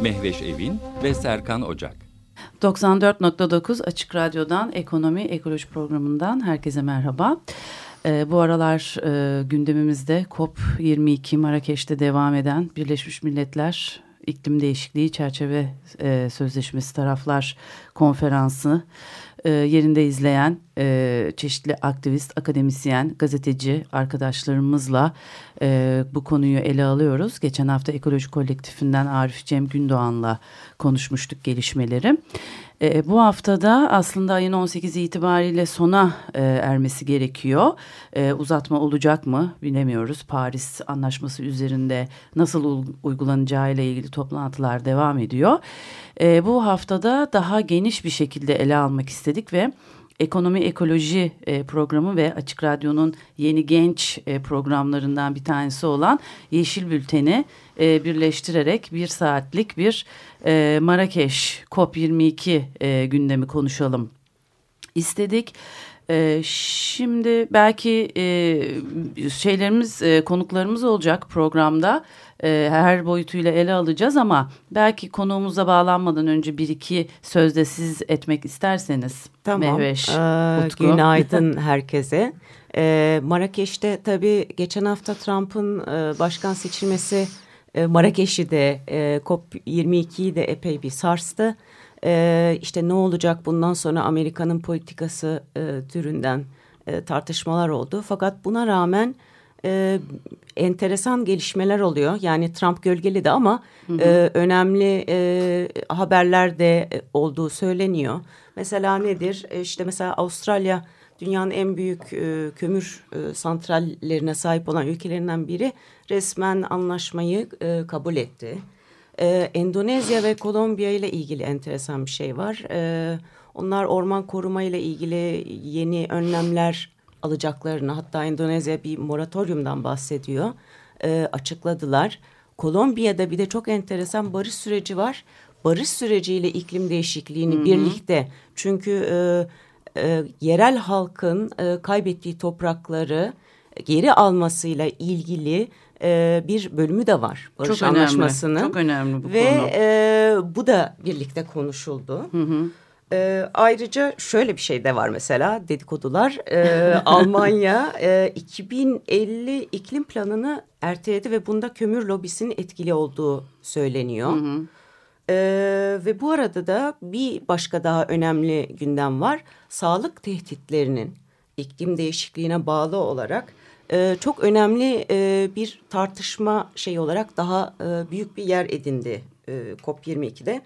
Mehveş Evin ve Serkan Ocak. 94.9 Açık Radyo'dan Ekonomi Ekoloji Programı'ndan herkese merhaba. Ee, bu aralar e, gündemimizde COP22 Marrakeş'te devam eden Birleşmiş Milletler İklim Değişikliği Çerçeve e, Sözleşmesi Taraflar Konferansı e, yerinde izleyen e, çeşitli aktivist, akademisyen, gazeteci arkadaşlarımızla e, bu konuyu ele alıyoruz. Geçen hafta Ekoloji Kolektifinden Arif Cem Gündoğan'la konuşmuştuk gelişmeleri. E, bu haftada aslında ayın 18 itibariyle sona e, ermesi gerekiyor. E, uzatma olacak mı bilemiyoruz. Paris Anlaşması üzerinde nasıl uygulanacağı ile ilgili toplantılar devam ediyor. E, bu haftada daha geniş bir şekilde ele almak istedik ve Ekonomi Ekoloji e, programı ve Açık Radyo'nun yeni genç e, programlarından bir tanesi olan Yeşil Bülten'i e, birleştirerek bir saatlik bir e, Marrakeş COP22 e, gündemi konuşalım istedik. Ee, şimdi belki e, şeylerimiz, e, konuklarımız olacak programda. E, her boyutuyla ele alacağız ama belki konuğumuza bağlanmadan önce bir iki sözde siz etmek isterseniz. Tamam. Mehveş, ee, Günaydın herkese. Ee, Marrakeş'te tabii geçen hafta Trump'ın e, başkan seçilmesi e, Marrakeş'i de e, COP22'yi de epey bir sarstı e, işte ne olacak bundan sonra Amerika'nın politikası e, türünden e, tartışmalar oldu. Fakat buna rağmen e, enteresan gelişmeler oluyor. Yani Trump gölgeli de ama hı hı. E, önemli e, haberler de olduğu söyleniyor. Mesela nedir? E, işte mesela Avustralya dünyanın en büyük e, kömür e, santrallerine sahip olan ülkelerinden biri resmen anlaşmayı e, kabul etti. Ee, Endonezya ve Kolombiya ile ilgili enteresan bir şey var. Ee, onlar orman koruma ile ilgili yeni önlemler alacaklarını hatta Endonezya bir moratoriumdan bahsediyor. Ee, açıkladılar. Kolombiya'da bir de çok enteresan barış süreci var. Barış süreciyle iklim değişikliğini Hı -hı. birlikte çünkü e, e, yerel halkın e, kaybettiği toprakları geri almasıyla ilgili e, bir bölümü de var Barış çok Anlaşması'nın. Önemli, çok önemli bu Ve konu. e, bu da birlikte konuşuldu. Hı hı. E, ayrıca şöyle bir şey de var mesela dedikodular. E, Almanya e, 2050 iklim planını erteledi ve bunda kömür lobisinin etkili olduğu söyleniyor. Hı hı. Ee, ve bu arada da bir başka daha önemli gündem var. Sağlık tehditlerinin iklim değişikliğine bağlı olarak e, çok önemli e, bir tartışma şey olarak daha e, büyük bir yer edindi e, COP22'de.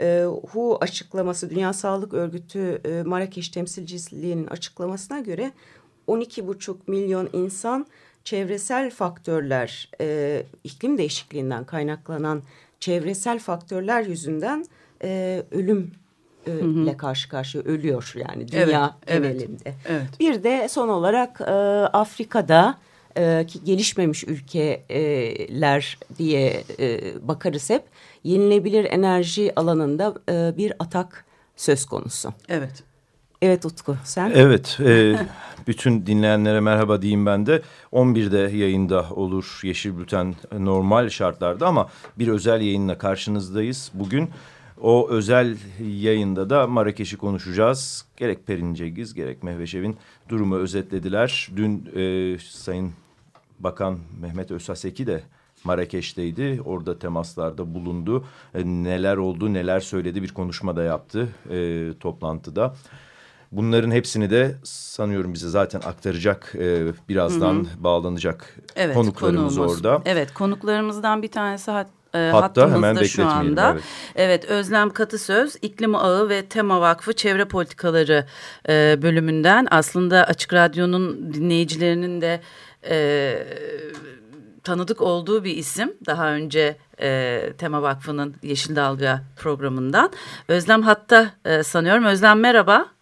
E, WHO açıklaması Dünya Sağlık Örgütü e, Marrakeş temsilciliğinin açıklamasına göre 12,5 milyon insan çevresel faktörler e, iklim değişikliğinden kaynaklanan çevresel faktörler yüzünden e, ölüm ile karşı karşıya ölüyor yani dünya evet, genelinde. Evet, evet. Bir de son olarak e, Afrika'da e, ki gelişmemiş ülkeler diye e, bakarız hep yenilebilir enerji alanında e, bir atak söz konusu. Evet. Evet Utku sen? Evet e, bütün dinleyenlere merhaba diyeyim ben de 11'de yayında olur Yeşil Bülten normal şartlarda ama bir özel yayınla karşınızdayız. Bugün o özel yayında da Marrakeş'i konuşacağız. Gerek Perin Cengiz gerek Mehveşev'in durumu özetlediler. Dün e, Sayın Bakan Mehmet Özsaseki de Marrakeş'teydi. Orada temaslarda bulundu. E, neler oldu, neler söyledi bir konuşma da yaptı e, toplantıda. Bunların hepsini de sanıyorum bize zaten aktaracak e, birazdan hı hı. bağlanacak evet, konuklarımız konuğumuz. orada. Evet konuklarımızdan bir tanesi e, Hatta hemen şu anda. Evet. evet Özlem Katısöz İklim Ağı ve Tema Vakfı Çevre Politikaları e, bölümünden aslında Açık Radyo'nun dinleyicilerinin de e, tanıdık olduğu bir isim. Daha önce e, Tema Vakfı'nın Yeşil Dalga programından. Özlem hatta e, sanıyorum. Özlem merhaba.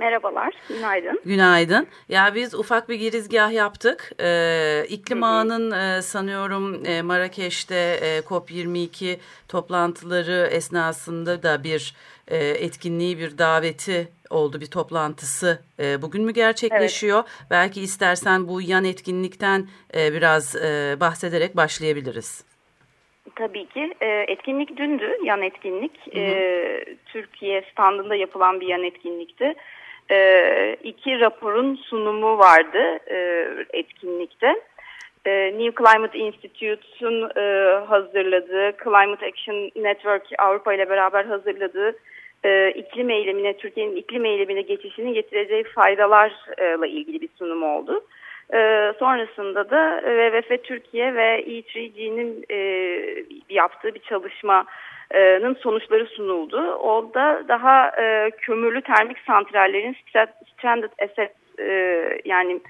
Merhabalar, günaydın. Günaydın. Ya biz ufak bir girizgah yaptık. Ee, iklim ağının e, sanıyorum e, Marrakeş'te e, COP22 toplantıları esnasında da bir e, etkinliği, bir daveti oldu, bir toplantısı e, bugün mü gerçekleşiyor? Evet. Belki istersen bu yan etkinlikten e, biraz e, bahsederek başlayabiliriz. Tabii ki. E, etkinlik dündü, yan etkinlik. Hı hı. E, Türkiye standında yapılan bir yan etkinlikti e, iki raporun sunumu vardı e, etkinlikte. E, New Climate Institute'un e, hazırladığı, Climate Action Network Avrupa ile beraber hazırladığı e, iklim eylemine, Türkiye'nin iklim eylemine geçişinin getireceği faydalarla ilgili bir sunum oldu. E, sonrasında da WWF Türkiye ve E3G'nin e, yaptığı bir çalışma nın sonuçları sunuldu. O da daha e, kömürlü termik santrallerin stranded asset e, yani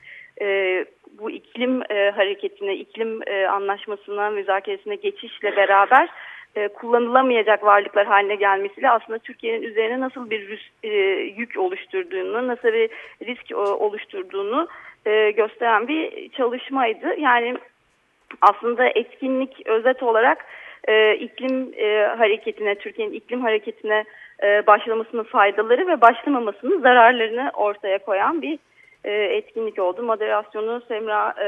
e, bu iklim e, hareketine, iklim e, anlaşmasına, müzakeresine geçişle beraber e, kullanılamayacak varlıklar haline gelmesiyle aslında Türkiye'nin üzerine nasıl bir rüs, e, yük oluşturduğunu, nasıl bir risk e, oluşturduğunu e, gösteren bir çalışmaydı. Yani aslında etkinlik özet olarak e, iklim e, hareketine, Türkiye'nin iklim hareketine e, başlamasının faydaları ve başlamamasının zararlarını ortaya koyan bir e, etkinlik oldu. Moderasyonu Semra e,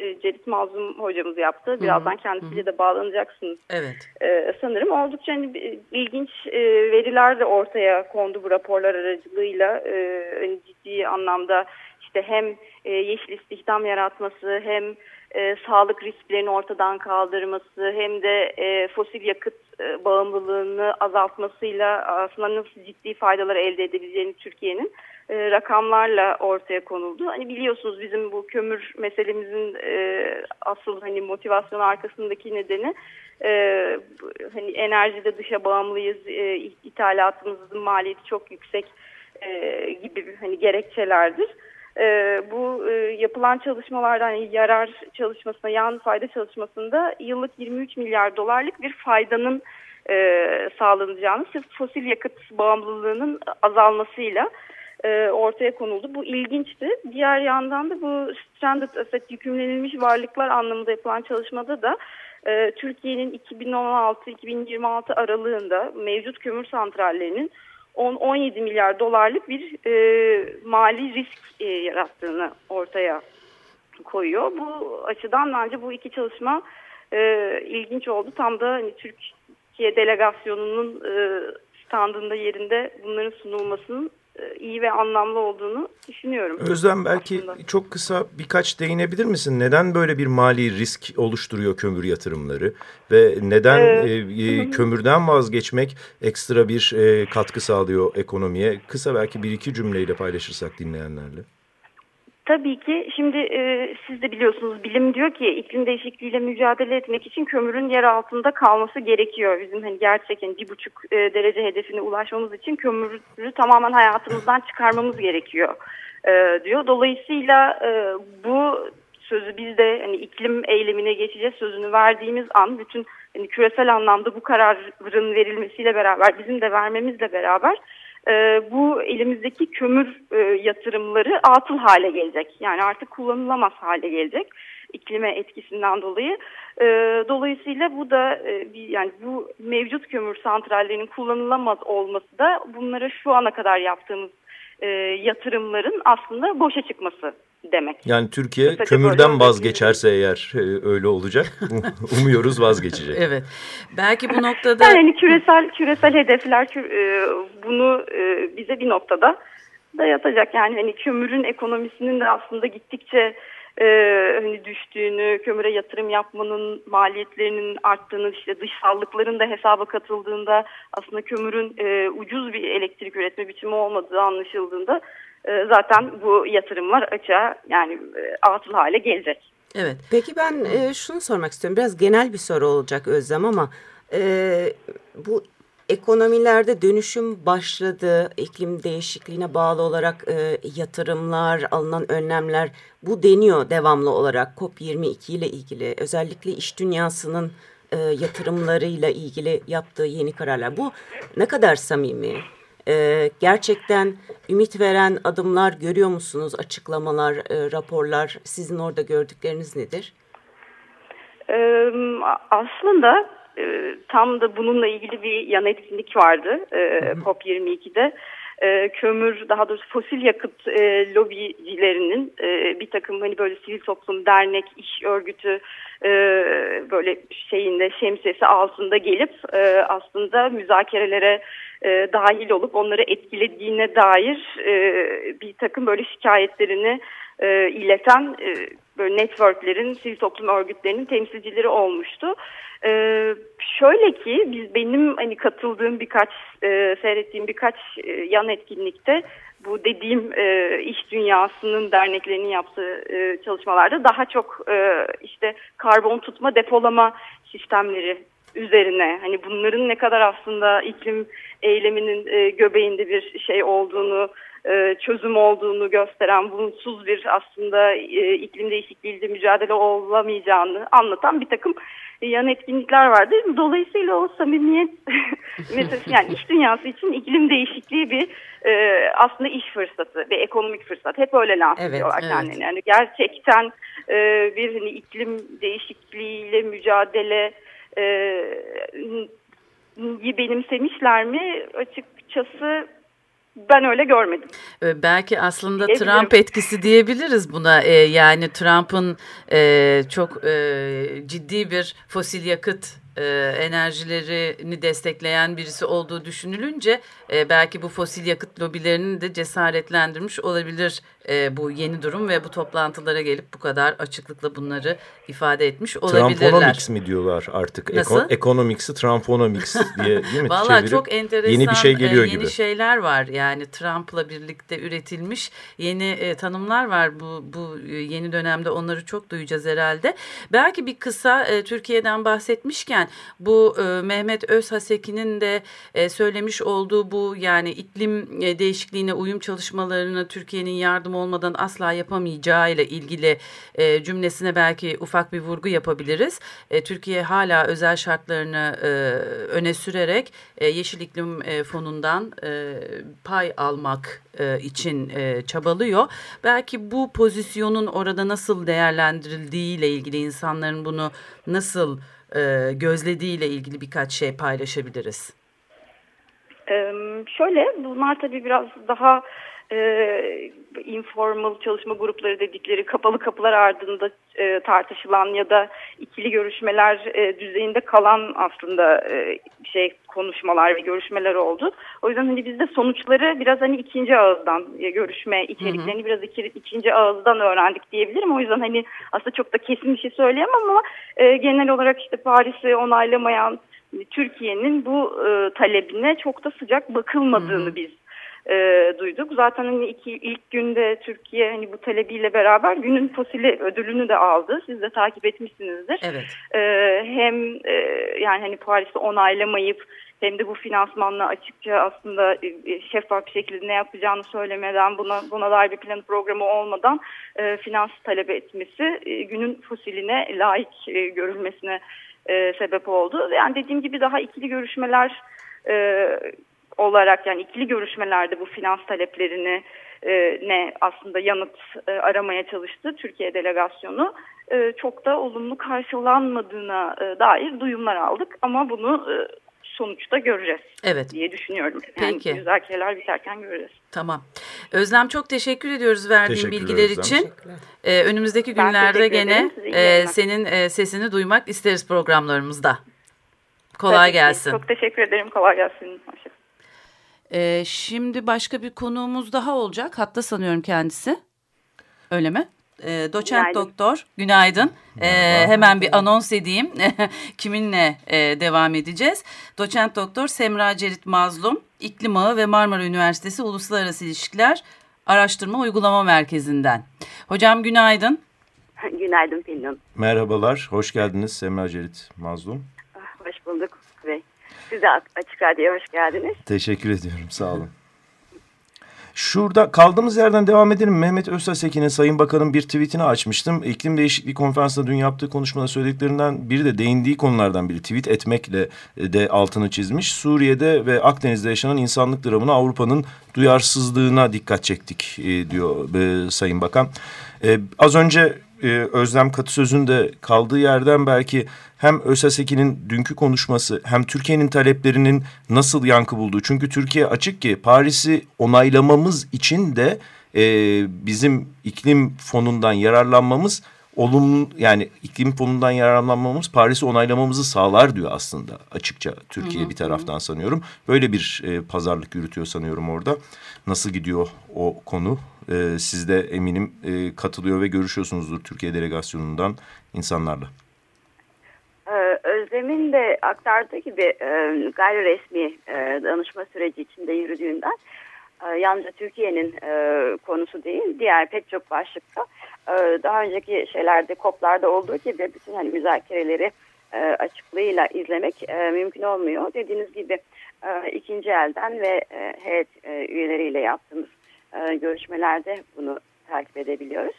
e, Cerit Mazlum hocamız yaptı. Birazdan kendisiyle de bağlanacaksınız. Evet. E, sanırım oldukça hani, ilginç e, veriler de ortaya kondu bu raporlar aracılığıyla. E, hani ciddi anlamda işte hem e, yeşil istihdam yaratması hem e, sağlık risklerini ortadan kaldırması hem de e, fosil yakıt e, bağımlılığını azaltmasıyla aslında nasıl ciddi faydalar elde edebileceğini Türkiye'nin e, rakamlarla ortaya konuldu. Hani biliyorsunuz bizim bu kömür meselemizin e, asıl hani motivasyon arkasındaki nedeni e, hani enerjide dışa bağımlıyız, e, ithalatımızın maliyeti çok yüksek e, gibi hani gerekçelerdir e, bu e, yapılan çalışmalardan yani yarar çalışmasına, yan fayda çalışmasında yıllık 23 milyar dolarlık bir faydanın e, sağlanacağını sırf fosil yakıt bağımlılığının azalmasıyla e, ortaya konuldu. Bu ilginçti. Diğer yandan da bu stranded asset yükümlenilmiş varlıklar anlamında yapılan çalışmada da e, Türkiye'nin 2016-2026 aralığında mevcut kömür santrallerinin 10-17 milyar dolarlık bir e, mali risk e, yarattığını ortaya koyuyor. Bu açıdan bence bu iki çalışma e, ilginç oldu. Tam da hani Türkiye delegasyonunun e, standında yerinde bunların sunulmasının iyi ve anlamlı olduğunu düşünüyorum. Özlem belki aslında. çok kısa birkaç değinebilir misin? Neden böyle bir mali risk oluşturuyor kömür yatırımları ve neden ee, e, kömürden vazgeçmek ekstra bir e, katkı sağlıyor ekonomiye? Kısa belki bir iki cümleyle paylaşırsak dinleyenlerle. Tabii ki şimdi e, siz de biliyorsunuz bilim diyor ki iklim değişikliğiyle mücadele etmek için kömürün yer altında kalması gerekiyor. Bizim hani gerçekten bir buçuk e, derece hedefine ulaşmamız için kömürü tamamen hayatımızdan çıkarmamız gerekiyor e, diyor. Dolayısıyla e, bu sözü biz de hani iklim eylemine geçeceğiz sözünü verdiğimiz an bütün hani küresel anlamda bu kararın verilmesiyle beraber bizim de vermemizle beraber e, bu elimizdeki kömür e, yatırımları atıl hale gelecek. Yani artık kullanılamaz hale gelecek iklime etkisinden dolayı. E, dolayısıyla bu da e, bir, yani bu mevcut kömür santrallerinin kullanılamaz olması da bunlara şu ana kadar yaptığımız e, yatırımların aslında boşa çıkması demek. Yani Türkiye Kısaca kömürden vazgeçerse eğer e, öyle olacak. Umuyoruz vazgeçecek. evet. Belki bu noktada... Yani hani küresel küresel hedefler e, bunu e, bize bir noktada dayatacak. Yani hani kömürün ekonomisinin de aslında gittikçe e, hani düştüğünü, kömüre yatırım yapmanın maliyetlerinin arttığını, işte dışsallıkların da hesaba katıldığında aslında kömürün e, ucuz bir elektrik üretme biçimi olmadığı anlaşıldığında zaten bu yatırımlar açığa yani e, atıl hale gelecek. Evet. Peki ben e, şunu sormak istiyorum. Biraz genel bir soru olacak Özlem ama e, bu ekonomilerde dönüşüm başladı. İklim değişikliğine bağlı olarak e, yatırımlar, alınan önlemler bu deniyor devamlı olarak COP22 ile ilgili. Özellikle iş dünyasının e, yatırımlarıyla ilgili yaptığı yeni kararlar. Bu ne kadar samimi? E, gerçekten ümit veren adımlar görüyor musunuz? Açıklamalar, e, raporlar sizin orada gördükleriniz nedir? Aslında e, tam da bununla ilgili bir yan etkinlik vardı e, COP22'de. E, kömür daha doğrusu fosil yakıt e, lobicilerinin e, bir takım hani böyle sivil toplum dernek iş örgütü e, böyle şeyinde şemsiyesi altında gelip e, aslında müzakerelere e, dahil olup onları etkilediğine dair e, bir takım böyle şikayetlerini e, ileten e, böyle networklerin, sivil toplum örgütlerinin temsilcileri olmuştu. Ee, şöyle ki biz benim hani katıldığım birkaç e, seyrettiğim birkaç e, yan etkinlikte bu dediğim e, iş dünyasının derneklerinin yaptığı e, çalışmalarda daha çok e, işte karbon tutma depolama sistemleri üzerine hani bunların ne kadar aslında iklim eyleminin e, göbeğinde bir şey olduğunu e, çözüm olduğunu gösteren bulutsuz bir aslında e, iklim değişikliğiyle mücadele olamayacağını anlatan bir takım yan etkinlikler vardı. Dolayısıyla o samimiyet meselesi yani iş dünyası için iklim değişikliği bir e, aslında iş fırsatı ve ekonomik fırsat. Hep öyle lanse evet, ediyorlar evet. kendilerini. Yani gerçekten e, bir hani iklim değişikliğiyle mücadele e, benimsemişler mi? Açıkçası ben öyle görmedim. Ee, belki aslında Trump etkisi diyebiliriz buna. Ee, yani Trump'ın e, çok e, ciddi bir fosil yakıt e, enerjilerini destekleyen birisi olduğu düşünülünce e, belki bu fosil yakıt lobilerini de cesaretlendirmiş olabilir e, bu yeni durum ve bu toplantılara gelip bu kadar açıklıkla bunları ifade etmiş olabilirler. Trumponomics mi diyorlar artık? Nasıl? Eko, economics'i Trumponomics diye değil mi? Valla çok enteresan yeni bir şey geliyor yeni gibi. şeyler var. Yani Trump'la birlikte üretilmiş yeni e, tanımlar var. Bu, bu yeni dönemde onları çok duyacağız herhalde. Belki bir kısa e, Türkiye'den bahsetmişken bu e, Mehmet Özhaseki'nin de e, söylemiş olduğu bu yani iklim e, değişikliğine uyum çalışmalarını Türkiye'nin yardım olmadan asla yapamayacağı ile ilgili e, cümlesine belki ufak bir vurgu yapabiliriz. E, Türkiye hala özel şartlarını e, öne sürerek e, Yeşil İklim e, Fonu'ndan e, pay almak e, için e, çabalıyor. Belki bu pozisyonun orada nasıl değerlendirildiği ile ilgili insanların bunu nasıl e, gözlediği ile ilgili birkaç şey paylaşabiliriz. Ee, şöyle bunlar tabii biraz daha e, informal çalışma grupları dedikleri kapalı kapılar ardında e, tartışılan ya da ikili görüşmeler e, düzeyinde kalan aslında e, şey konuşmalar ve görüşmeler oldu. O yüzden hani biz de sonuçları biraz hani ikinci ağızdan e, görüşme içeriklerini hı hı. biraz iki, ikinci ağızdan öğrendik diyebilirim. O yüzden hani aslında çok da kesin bir şey söyleyemem ama e, genel olarak işte Paris'i onaylamayan Türkiye'nin bu e, talebine çok da sıcak bakılmadığını hı hı. biz e, duyduk. Zaten hani iki, ilk günde Türkiye hani bu talebiyle beraber günün fosili ödülünü de aldı. Siz de takip etmişsinizdir. Evet. E, hem e, yani hani Paris'i onaylamayıp hem de bu finansmanla açıkça aslında e, şeffaf bir şekilde ne yapacağını söylemeden buna buna dair bir plan programı olmadan e, finans talep etmesi e, günün fosiline layık e, görülmesine e, sebep oldu. Yani dediğim gibi daha ikili görüşmeler e, olarak yani ikili görüşmelerde bu finans taleplerini e, ne aslında yanıt e, aramaya çalıştı Türkiye delegasyonu. E, çok da olumlu karşılanmadığına e, dair duyumlar aldık ama bunu e, sonuçta göreceğiz evet. diye düşünüyorum. Yani Peki. müzakereler biterken göreceğiz. Tamam. Özlem çok teşekkür ediyoruz verdiğin bilgiler için. Ee, önümüzdeki günlerde gene e, senin e, sesini duymak isteriz programlarımızda. Kolay Tabii gelsin. Çok teşekkür ederim. Kolay gelsin. Hoşçakalın. Ee, şimdi başka bir konuğumuz daha olacak. Hatta sanıyorum kendisi. Öyle mi? Ee, doçent günaydın. doktor günaydın. Ee, hemen bir anons edeyim. Kiminle e, devam edeceğiz? Doçent doktor Semra Cerit Mazlum, İklim Ağı ve Marmara Üniversitesi Uluslararası İlişkiler Araştırma Uygulama Merkezi'nden. Hocam günaydın. Günaydın Pelin Merhabalar, hoş geldiniz Semra Cerit Mazlum. Ah, hoş bulduk Bey. Size Açık Radyo'ya hoş geldiniz. Teşekkür ediyorum. Sağ olun. Şurada kaldığımız yerden devam edelim. Mehmet Öztasekin'e Sayın Bakan'ın bir tweetini açmıştım. İklim Değişikliği Konferansı'nda dün yaptığı konuşmada söylediklerinden biri de değindiği konulardan biri. Tweet etmekle de altını çizmiş. Suriye'de ve Akdeniz'de yaşanan insanlık dramına Avrupa'nın duyarsızlığına dikkat çektik e, diyor e, Sayın Bakan. E, az önce e, Özlem Katı sözünde kaldığı yerden belki hem ÖSSEK'inin dünkü konuşması hem Türkiye'nin taleplerinin nasıl yankı bulduğu. Çünkü Türkiye açık ki Paris'i onaylamamız için de e, bizim iklim fonundan yararlanmamız olumlu yani iklim fonundan yararlanmamız Paris'i onaylamamızı sağlar diyor aslında açıkça Türkiye hı hı. bir taraftan sanıyorum. Böyle bir e, pazarlık yürütüyor sanıyorum orada. Nasıl gidiyor o konu? E, siz de eminim e, katılıyor ve görüşüyorsunuzdur Türkiye delegasyonundan insanlarla. Ee, Özlem'in de aktardığı gibi e, gayri resmi e, danışma süreci içinde yürüdüğünden e, yalnızca Türkiye'nin konusu değil diğer pek çok başlıkta daha önceki şeylerde koplarda olduğu gibi bütün hani müzakereleri açıklığıyla izlemek mümkün olmuyor. Dediğiniz gibi ikinci elden ve heyet üyeleriyle yaptığımız e, görüşmelerde bunu takip edebiliyoruz.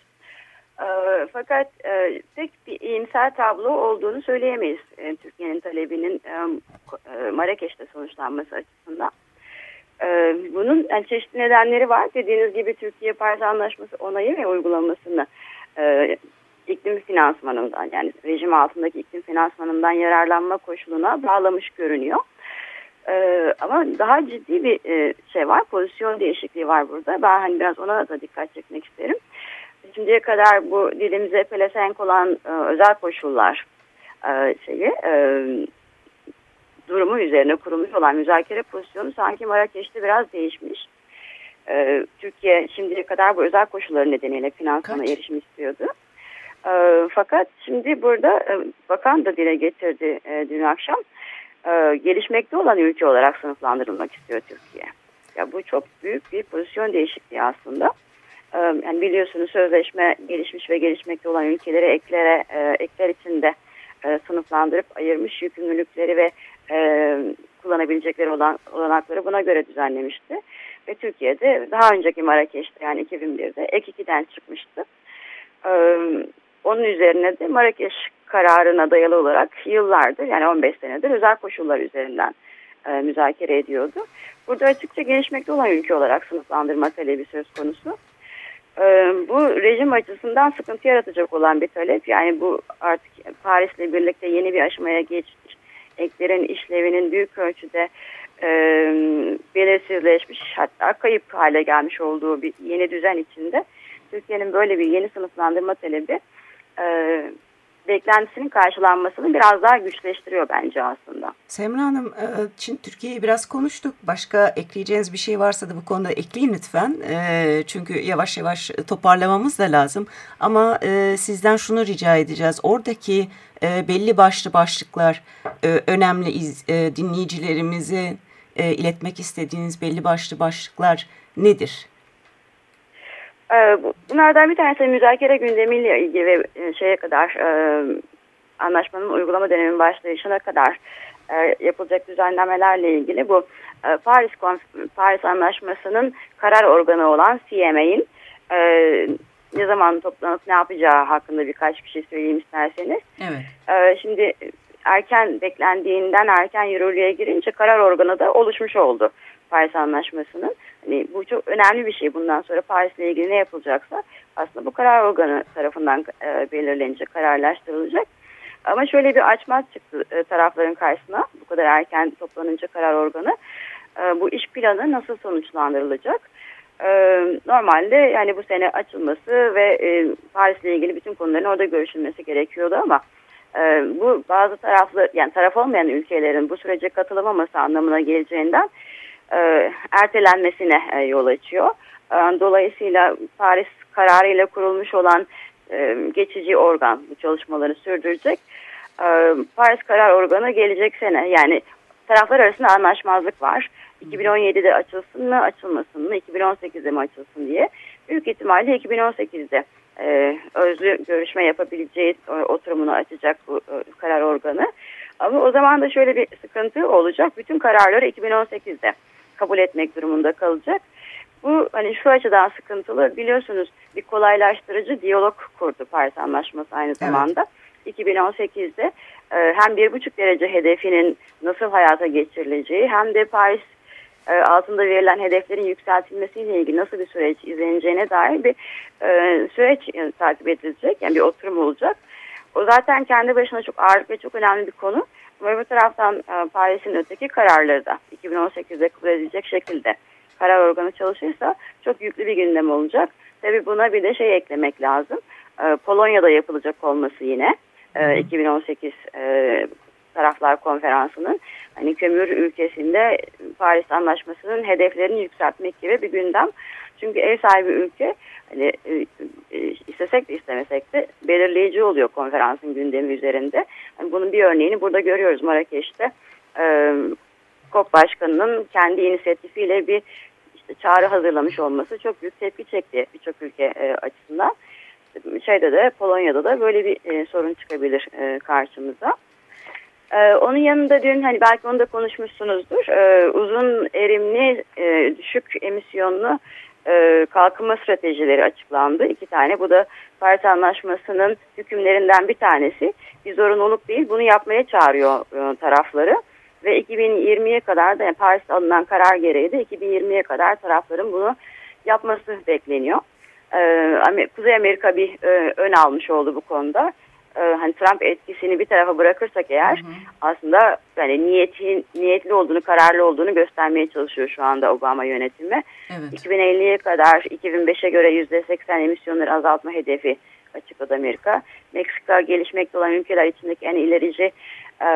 E, fakat e, tek bir iyimser tablo olduğunu söyleyemeyiz Türkiye'nin talebinin e, Marrakeş'te sonuçlanması açısından. Bunun çeşitli nedenleri var. Dediğiniz gibi Türkiye Paris Anlaşması onayı ve uygulamasını iklim finansmanından yani rejim altındaki iklim finansmanından yararlanma koşuluna bağlamış görünüyor. Ee, ama daha ciddi bir e, şey var, pozisyon değişikliği var burada. Ben hani biraz ona da dikkat çekmek isterim. Şimdiye kadar bu dilimize pelesenk olan e, özel koşullar e, şeyi e, durumu üzerine kurulmuş olan müzakere pozisyonu sanki Marrakeş'te biraz değişmiş. E, Türkiye şimdiye kadar bu özel koşulların nedeniyle finansmana erişim istiyordu. E, fakat şimdi burada e, bakan da dile getirdi e, dün akşam e, gelişmekte olan ülke olarak sınıflandırılmak istiyor Türkiye. Ya bu çok büyük bir pozisyon değişikliği aslında. E, yani biliyorsunuz sözleşme gelişmiş ve gelişmekte olan ülkeleri eklere e, ekler içinde e, sınıflandırıp ayırmış yükümlülükleri ve e, kullanabilecekleri olan olanakları buna göre düzenlemişti. Ve Türkiye'de daha önceki Marrakeş'te yani 2001'de ek 2'den çıkmıştı. E, onun üzerine de Marrakeş kararına dayalı olarak yıllardır yani 15 senedir özel koşullar üzerinden e, müzakere ediyordu. Burada açıkça gelişmekte olan ülke olarak sınıflandırma talebi söz konusu. E, bu rejim açısından sıkıntı yaratacak olan bir talep. Yani bu artık Paris'le birlikte yeni bir aşamaya geçmiş. Eklerin işlevinin büyük ölçüde e, belirsizleşmiş hatta kayıp hale gelmiş olduğu bir yeni düzen içinde Türkiye'nin böyle bir yeni sınıflandırma talebi e, beklentisinin karşılanmasını biraz daha güçleştiriyor bence aslında. Semra Hanım, e, Çin Türkiye'yi biraz konuştuk. Başka ekleyeceğiniz bir şey varsa da bu konuda ekleyin lütfen. E, çünkü yavaş yavaş toparlamamız da lazım. Ama e, sizden şunu rica edeceğiz. Oradaki belli başlı başlıklar önemli dinleyicilerimize iletmek istediğiniz belli başlı başlıklar nedir? Ee, bunlardan bir tanesi müzakere gündemiyle ilgili ve e, şeye kadar e, anlaşmanın uygulama döneminin başlayışına kadar e, yapılacak düzenlemelerle ilgili bu Paris Paris Anlaşması'nın karar organı olan CMA'in ne zaman toplanıp ne yapacağı hakkında birkaç bir şey söyleyeyim isterseniz. Evet. Şimdi erken beklendiğinden erken yürürlüğe girince karar organı da oluşmuş oldu Paris Anlaşması'nın. Hani bu çok önemli bir şey. Bundan sonra Paris'le ilgili ne yapılacaksa aslında bu karar organı tarafından e, belirlenecek, kararlaştırılacak. Ama şöyle bir açmaz çıktı e, tarafların karşısına. Bu kadar erken toplanınca karar organı. E, bu iş planı nasıl sonuçlandırılacak? E, normalde yani bu sene açılması ve e, Paris'le ilgili bütün konuların orada görüşülmesi gerekiyordu ama e, bu bazı taraflı yani taraf olmayan ülkelerin bu sürece katılamaması anlamına geleceğinden e, ertelenmesine e, yol açıyor. E, dolayısıyla Paris kararıyla kurulmuş olan e, geçici organ bu çalışmaları sürdürecek. E, Paris karar organı gelecek sene yani taraflar arasında anlaşmazlık var. 2017'de açılsın mı açılmasın mı 2018'de mi açılsın diye. Büyük ihtimalle 2018'de e, özlü görüşme yapabileceği e, oturumunu açacak bu e, karar organı. Ama o zaman da şöyle bir sıkıntı olacak. Bütün kararları 2018'de kabul etmek durumunda kalacak. Bu hani şu açıdan sıkıntılı biliyorsunuz bir kolaylaştırıcı diyalog kurdu Paris Anlaşması aynı zamanda. Evet. 2018'de e, hem bir buçuk derece hedefinin nasıl hayata geçirileceği hem de Paris e, altında verilen hedeflerin yükseltilmesiyle ilgili nasıl bir süreç izleneceğine dair bir e, süreç e, takip edilecek. Yani bir oturum olacak. O zaten kendi başına çok ağır ve çok önemli bir konu. Bir taraftan e, Paris'in öteki kararları da 2018'de kabul edilecek şekilde karar organı çalışırsa çok yüklü bir gündem olacak. Tabi buna bir de şey eklemek lazım. E, Polonya'da yapılacak olması yine e, 2018 e, taraflar konferansının hani kömür ülkesinde Paris Anlaşması'nın hedeflerini yükseltmek gibi bir gündem. Çünkü ev sahibi ülke hani e, e, istesek de istemesek de belirleyici oluyor konferansın gündemi üzerinde. Yani bunun bir örneğini burada görüyoruz Marrakeş'te. E, COP Başkanı'nın kendi inisiyatifiyle bir işte çağrı hazırlamış olması çok büyük tepki çekti birçok ülke e, açısından. Şeyde de Polonya'da da böyle bir e, sorun çıkabilir e, karşımıza. Ee, onun yanında dün hani belki onu da konuşmuşsunuzdur. Uzun erimli e, düşük emisyonlu e, kalkınma stratejileri açıklandı. iki tane. Bu da Paris Anlaşması'nın hükümlerinden bir tanesi. Bir zorunluluk değil. Bunu yapmaya çağırıyor e, tarafları. Ve 2020'ye kadar da yani Paris'te alınan karar gereği de 2020'ye kadar tarafların bunu yapması bekleniyor. Ee, Kuzey Amerika bir e, ön almış oldu bu konuda e, hani Trump etkisini bir tarafa bırakırsak eğer hı hı. aslında yani niyetin niyetli olduğunu, kararlı olduğunu göstermeye çalışıyor şu anda Obama yönetimi. Evet. 2050'ye kadar 2005'e göre %80 emisyonları azaltma hedefi açıkladı Amerika. Meksika gelişmekte olan ülkeler içindeki en ilerici e,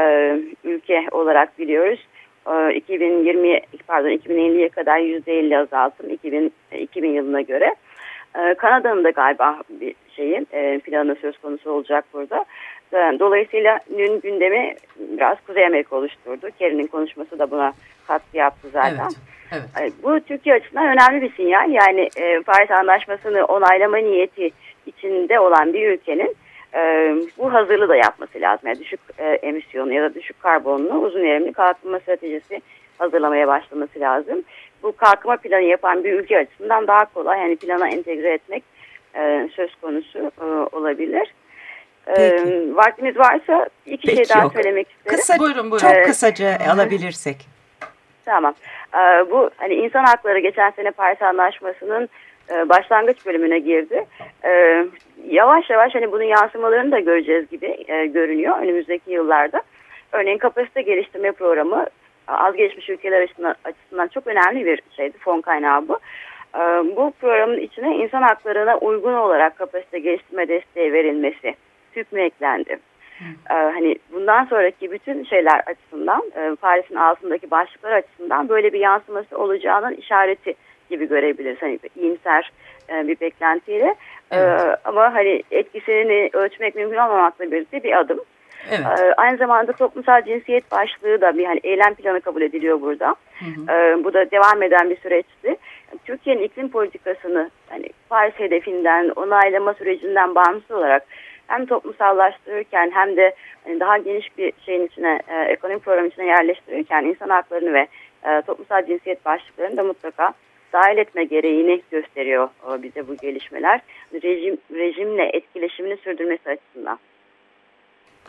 ülke olarak biliyoruz. E, 2020 pardon 2050'ye kadar %50 azaltım 2000 2000 yılına göre. E, Kanada'nın da galiba bir şeyi e, planı söz konusu olacak burada. Dolayısıyla dün gündemi biraz Kuzey Amerika oluşturdu. Kerry'nin konuşması da buna katkı yaptı zaten. Evet, evet. Bu Türkiye açısından önemli bir sinyal. Yani e, Paris Anlaşması'nı onaylama niyeti içinde olan bir ülkenin e, bu hazırlığı da yapması lazım. Yani düşük e, emisyonu ya da düşük karbonlu uzun erimli kalkınma stratejisi hazırlamaya başlaması lazım. Bu kalkınma planı yapan bir ülke açısından daha kolay yani plana entegre etmek e, söz konusu e, olabilir. E, Peki. vaktimiz varsa iki Peki, şey daha yok. söylemek isterim. Kısa, buyurun, buyurun. Çok kısaca ee, alabilirsek. Tamam. Ee, bu hani insan hakları geçen sene Paris Anlaşması'nın e, başlangıç bölümüne girdi. Ee, yavaş yavaş hani bunun yansımalarını da göreceğiz gibi e, görünüyor önümüzdeki yıllarda. Örneğin kapasite geliştirme programı az gelişmiş ülkeler açısından, açısından çok önemli bir şeydi. Fon kaynağı bu. Ee, bu programın içine insan haklarına uygun olarak kapasite geliştirme desteği verilmesi hükmü eklendi. Ee, hani bundan sonraki bütün şeyler açısından e, Paris'in altındaki başlıklar açısından böyle bir yansıması olacağının işareti gibi görebiliriz. Hani iyimser e, bir beklentiyle. Ee, evet. Ama hani etkisini ölçmek mümkün olmamakla birlikte bir adım. Evet. Ee, aynı zamanda toplumsal cinsiyet başlığı da bir hani eylem planı kabul ediliyor burada. Hı hı. Ee, bu da devam eden bir süreçti. Türkiye'nin iklim politikasını hani Paris hedefinden, onaylama sürecinden bağımsız olarak hem toplumsallaştırırken hem de hani daha geniş bir şeyin içine, e, ekonomi programı içine yerleştirirken insan haklarını ve e, toplumsal cinsiyet başlıklarını da mutlaka dahil etme gereğini gösteriyor e, bize bu gelişmeler. Rejim, rejimle etkileşimini sürdürmesi açısından.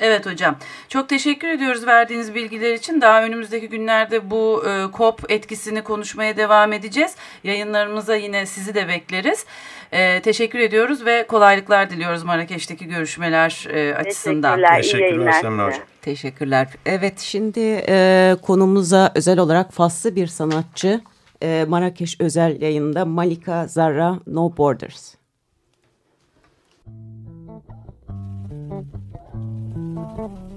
Evet hocam. Çok teşekkür ediyoruz verdiğiniz bilgiler için. Daha önümüzdeki günlerde bu e, COP etkisini konuşmaya devam edeceğiz. Yayınlarımıza yine sizi de bekleriz. E, teşekkür ediyoruz ve kolaylıklar diliyoruz Marrakeş'teki görüşmeler e, açısından. Teşekkürler. Teşekkürler. Teşekkürler. Evet şimdi e, konumuza özel olarak faslı bir sanatçı e, Marrakeş özel yayında Malika Zarra No Borders.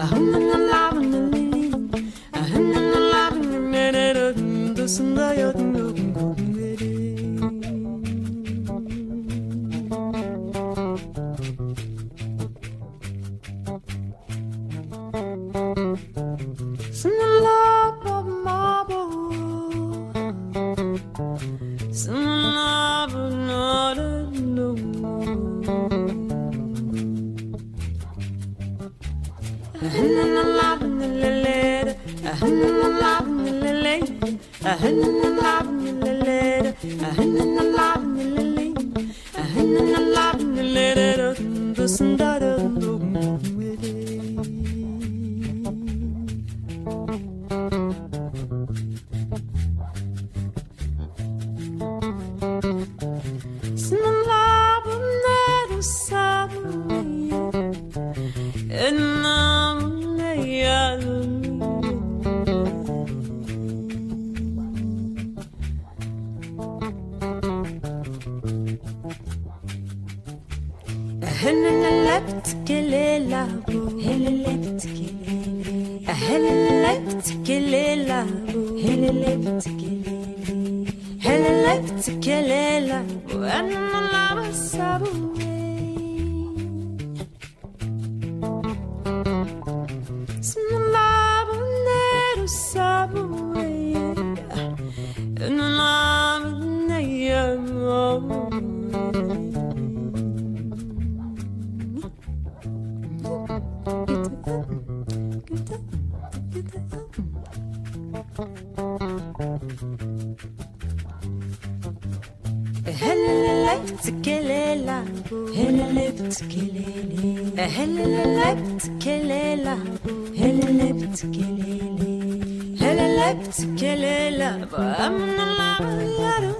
Kahuna. بتكليلة. هلا اللي بتكليلي هلا بأمن الله.